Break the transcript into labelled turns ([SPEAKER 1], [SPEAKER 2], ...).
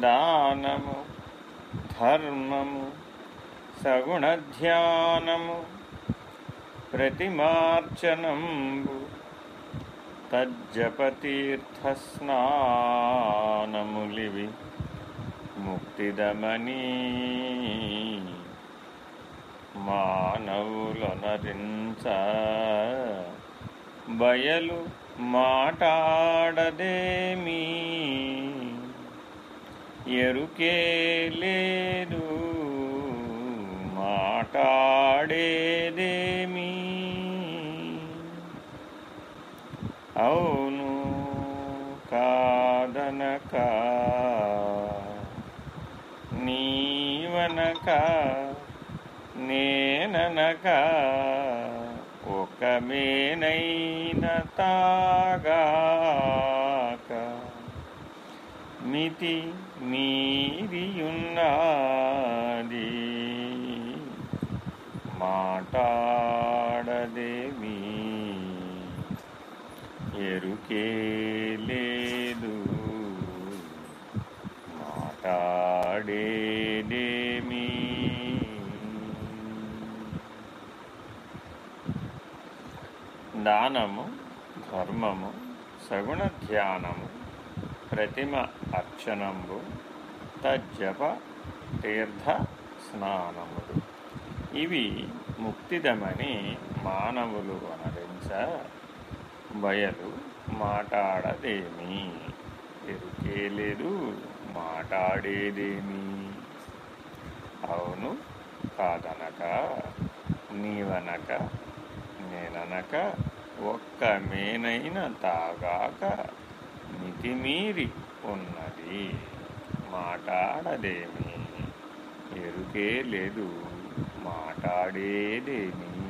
[SPEAKER 1] దానము ధర్మము సగుణధ్యానము ప్రతిమార్చనంబు తజ్జపతీర్థస్నానములివి ముక్తిదమనీ మానవులొనరించ బయలు మాటాడదేమీ ఎరుకే లేదు మాటాడేదేమీ? అవును కాదనక నీవనక నేననక ఒక మేనైన తాగా మితి మీరియున్నది. మాటాడదేమి. ఎరుకే లేదు. మాటాడేదేమి. దానము ధర్మము సగుణ ధ్యానము ప్రతిమ అర్చనంబు తజ్జప తీర్థ స్నానములు. ఇవి ముక్తిదమని మానవులు అనరించ బయలు మాటాడదేమి. ఎరుకేలేదు మాటాడేదేమి. అవును కాదనక నీవనక నేననక ఒక్క మేనైన తాగాక మితిమీరి ఉన్నది మాటాడదేమి? ఎరుకే లేదు. మాట్లాడేదేమి